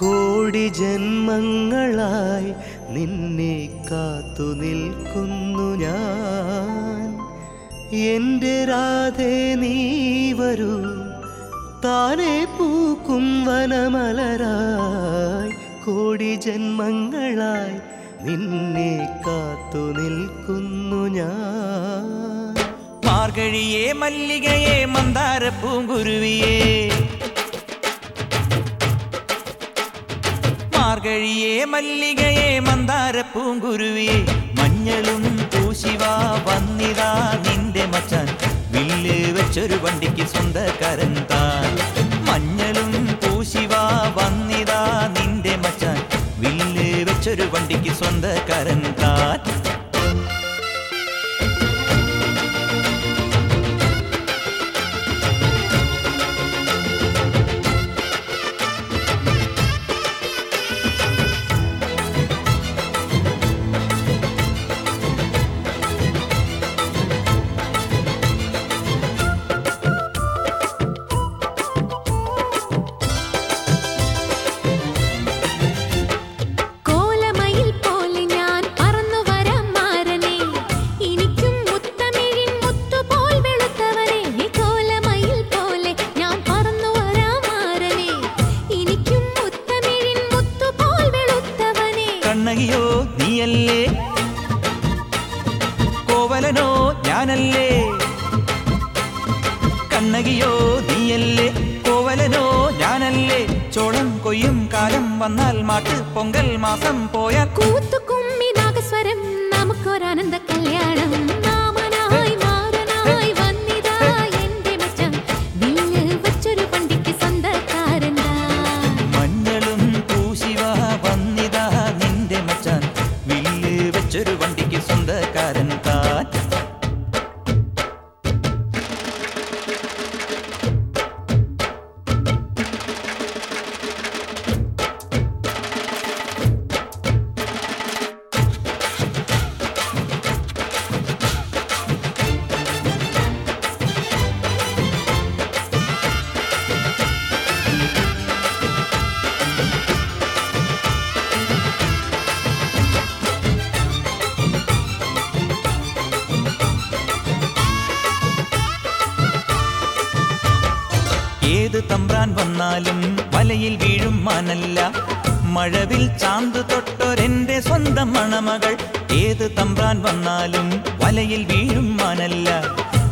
കോടി ജന്മങ്ങളായി നിന്നെ കാത്തു നിൽക്കുന്നു ഞാൻ. എന്റെ രാധേ നീ വരൂ. താനെ പൂക്കും വനമലരായി കോടി ജന്മങ്ങളായി നിന്നെ കാത്തു നിൽക്കുന്നു ഞാൻ. മാർഗഴിയെ മല്ലികയെ മന്ദാര പൂങ്കുരുവിയെ മാർഗഴിയെ മല്ലികയെ മന്ദാര പൂങ്കുരുവിയെ മഞ്ഞളും പൂശിവാ വന്നിതാ നിന്റെ മച്ചാൻ. വില്ല് വെച്ചൊരു വണ്ടിക്ക് സ്വന്തക്കാരൻ താൻ. മഞ്ഞളും പൂശിവാ വന്നിതാ നിന്റെ മച്ചാൻ. വില്ല് വെച്ചൊരു വണ്ടിക്ക് സ്വന്തക്കാരൻ ഞാനല്ലേ കണ്ണകിയോ നീയല്ലേ? കോവലനോ ഞാനല്ലേ? ചോളം കൊയ്യും കാലം വന്നാൽ മാട്ട് പൊങ്കൽ മാസം പോയാൽ കൂത്തുകുമ്മി നാഗസ്വരം നമുക്കൊരാനന്ദ കല്യാണം. ഏത് തമ്പ്രാൻ വന്നാലും വലയിൽ വീഴും മാനല്ല. മഴവിൽ ചാന്ത് തൊട്ടൊരെന്റെ സ്വന്തം മണമകൾ. ഏത് തമ്പ്രാൻ വന്നാലും വലയിൽ വീഴും മാനല്ല.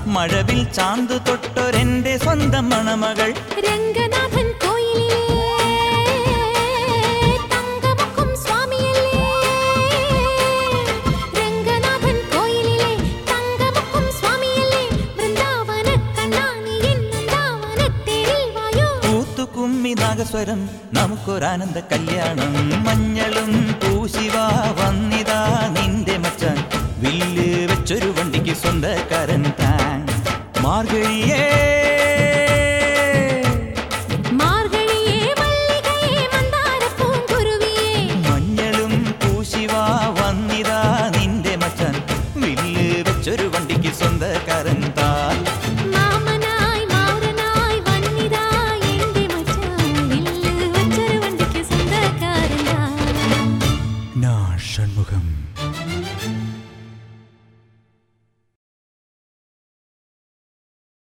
മഴവിൽ ചാന്ത് തൊട്ടൊരെന്റെ സ്വന്തം മണമകൾ. രംഗനാഥൻ കോയിലിലെ നാഗസ്വരം നമുക്കൊരാനന്ദ കല്യാണം. മഞ്ഞളും പൂശിവാ വന്നിതാ നിന്റെ മച്ചാൻ. വില്ല് വെച്ചൊരു വണ്ടിക്ക് സ്വന്തക്കാരൻ താൻ. മാർഗഴിയേ कृष्णा षण्मुखम्।